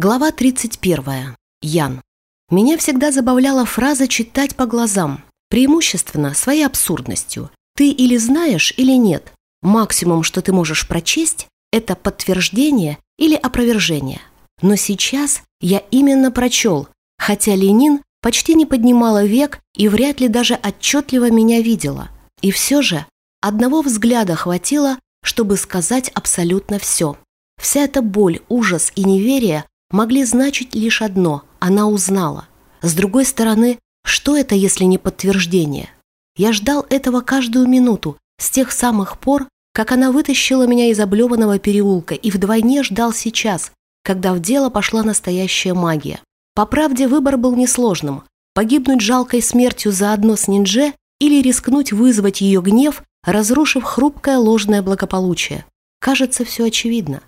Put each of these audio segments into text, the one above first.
Глава 31. Ян. Меня всегда забавляла фраза «читать по глазам», преимущественно своей абсурдностью. Ты или знаешь, или нет. Максимум, что ты можешь прочесть, это подтверждение или опровержение. Но сейчас я именно прочел, хотя Ленин почти не поднимала век и вряд ли даже отчетливо меня видела. И все же одного взгляда хватило, чтобы сказать абсолютно все. Вся эта боль, ужас и неверие могли значить лишь одно – она узнала. С другой стороны, что это, если не подтверждение? Я ждал этого каждую минуту, с тех самых пор, как она вытащила меня из облеванного переулка и вдвойне ждал сейчас, когда в дело пошла настоящая магия. По правде, выбор был несложным – погибнуть жалкой смертью заодно с ниндже или рискнуть вызвать ее гнев, разрушив хрупкое ложное благополучие. Кажется, все очевидно.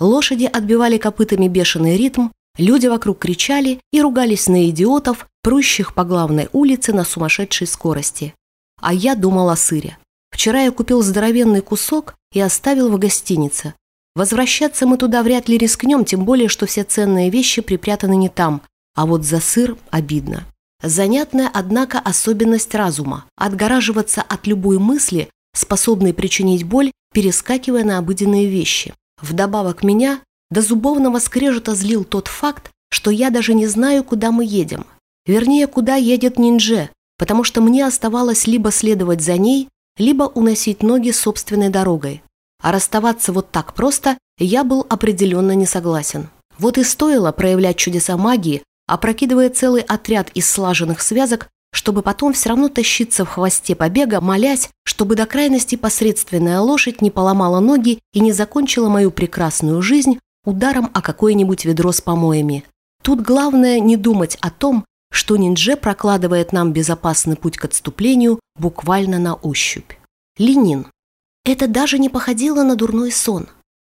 Лошади отбивали копытами бешеный ритм, люди вокруг кричали и ругались на идиотов, прущих по главной улице на сумасшедшей скорости. А я думал о сыре. Вчера я купил здоровенный кусок и оставил в гостинице. Возвращаться мы туда вряд ли рискнем, тем более, что все ценные вещи припрятаны не там, а вот за сыр обидно. Занятная, однако, особенность разума – отгораживаться от любой мысли, способной причинить боль, перескакивая на обыденные вещи. Вдобавок меня до зубовного скрежета злил тот факт, что я даже не знаю, куда мы едем. Вернее, куда едет ниндже, потому что мне оставалось либо следовать за ней, либо уносить ноги собственной дорогой. А расставаться вот так просто я был определенно не согласен. Вот и стоило проявлять чудеса магии, опрокидывая целый отряд из слаженных связок, чтобы потом все равно тащиться в хвосте побега, молясь, чтобы до крайности посредственная лошадь не поломала ноги и не закончила мою прекрасную жизнь ударом о какое-нибудь ведро с помоями. Тут главное не думать о том, что ниндже прокладывает нам безопасный путь к отступлению буквально на ощупь. Ленин. Это даже не походило на дурной сон.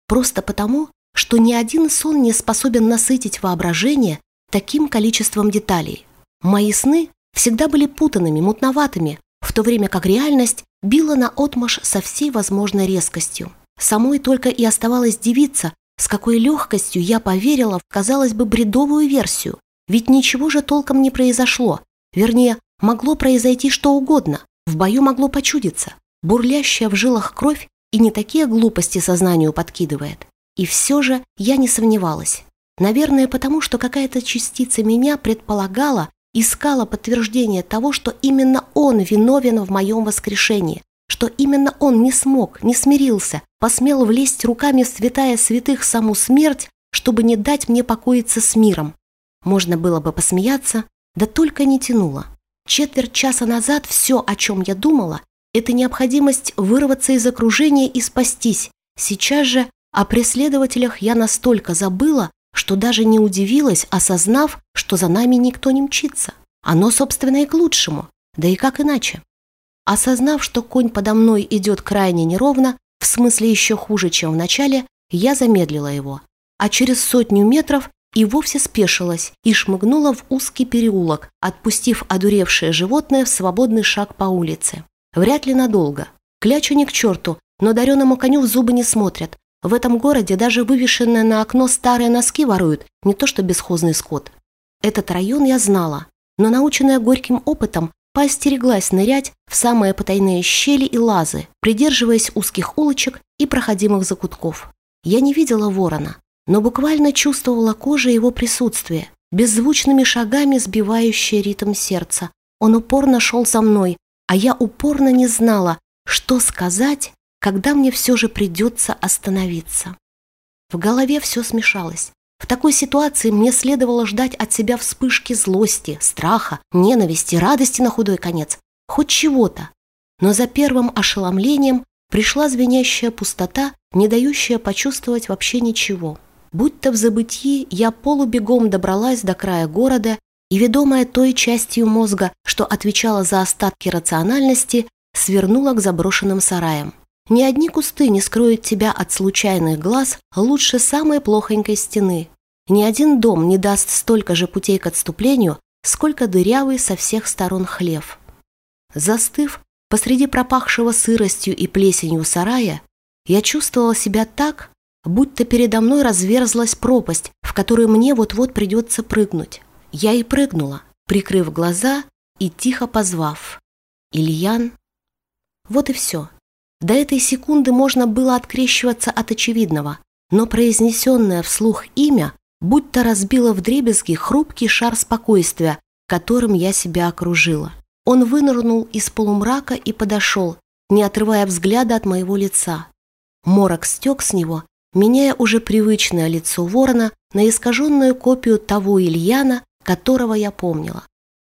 Просто потому, что ни один сон не способен насытить воображение таким количеством деталей. Мои сны всегда были путанными, мутноватыми, в то время как реальность била на отмаш со всей возможной резкостью. Самой только и оставалось дивиться, с какой легкостью я поверила в, казалось бы, бредовую версию. Ведь ничего же толком не произошло. Вернее, могло произойти что угодно. В бою могло почудиться. Бурлящая в жилах кровь и не такие глупости сознанию подкидывает. И все же я не сомневалась. Наверное, потому что какая-то частица меня предполагала, искала подтверждение того, что именно он виновен в моем воскрешении, что именно он не смог, не смирился, посмел влезть руками в святая святых саму смерть, чтобы не дать мне покоиться с миром. Можно было бы посмеяться, да только не тянуло. Четверть часа назад все, о чем я думала, это необходимость вырваться из окружения и спастись. Сейчас же о преследователях я настолько забыла, что даже не удивилась, осознав, что за нами никто не мчится. Оно, собственно, и к лучшему. Да и как иначе? Осознав, что конь подо мной идет крайне неровно, в смысле еще хуже, чем в начале, я замедлила его. А через сотню метров и вовсе спешилась и шмыгнула в узкий переулок, отпустив одуревшее животное в свободный шаг по улице. Вряд ли надолго. Клячу не к черту, но дареному коню в зубы не смотрят, в этом городе даже вывешенные на окно старые носки воруют, не то что бесхозный скот. Этот район я знала, но, наученная горьким опытом, поостереглась нырять в самые потайные щели и лазы, придерживаясь узких улочек и проходимых закутков. Я не видела ворона, но буквально чувствовала кожей его присутствие, беззвучными шагами сбивающее ритм сердца. Он упорно шел за мной, а я упорно не знала, что сказать когда мне все же придется остановиться. В голове все смешалось. В такой ситуации мне следовало ждать от себя вспышки злости, страха, ненависти, радости на худой конец, хоть чего-то. Но за первым ошеломлением пришла звенящая пустота, не дающая почувствовать вообще ничего. Будь-то в забытии я полубегом добралась до края города и, ведомая той частью мозга, что отвечала за остатки рациональности, свернула к заброшенным сараям. Ни одни кусты не скроют тебя от случайных глаз лучше самой плохонькой стены. Ни один дом не даст столько же путей к отступлению, сколько дырявый со всех сторон хлев. Застыв посреди пропахшего сыростью и плесенью сарая, я чувствовала себя так, будто передо мной разверзлась пропасть, в которую мне вот-вот придется прыгнуть. Я и прыгнула, прикрыв глаза и тихо позвав. «Ильян?» Вот и все. До этой секунды можно было открещиваться от очевидного, но произнесенное вслух имя будто разбило вдребезги хрупкий шар спокойствия, которым я себя окружила. Он вынырнул из полумрака и подошел, не отрывая взгляда от моего лица. Морок стек с него, меняя уже привычное лицо ворона на искаженную копию того Ильяна, которого я помнила.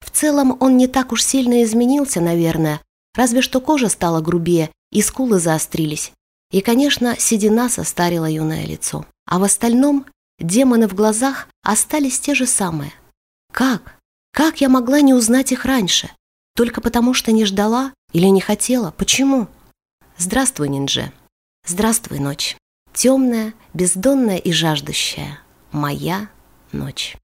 В целом он не так уж сильно изменился, наверное, разве что кожа стала грубее и скулы заострились. И, конечно, седина состарила юное лицо. А в остальном демоны в глазах остались те же самые. Как? Как я могла не узнать их раньше? Только потому, что не ждала или не хотела? Почему? Здравствуй, Ниндже. Здравствуй, ночь. Темная, бездонная и жаждущая. Моя ночь.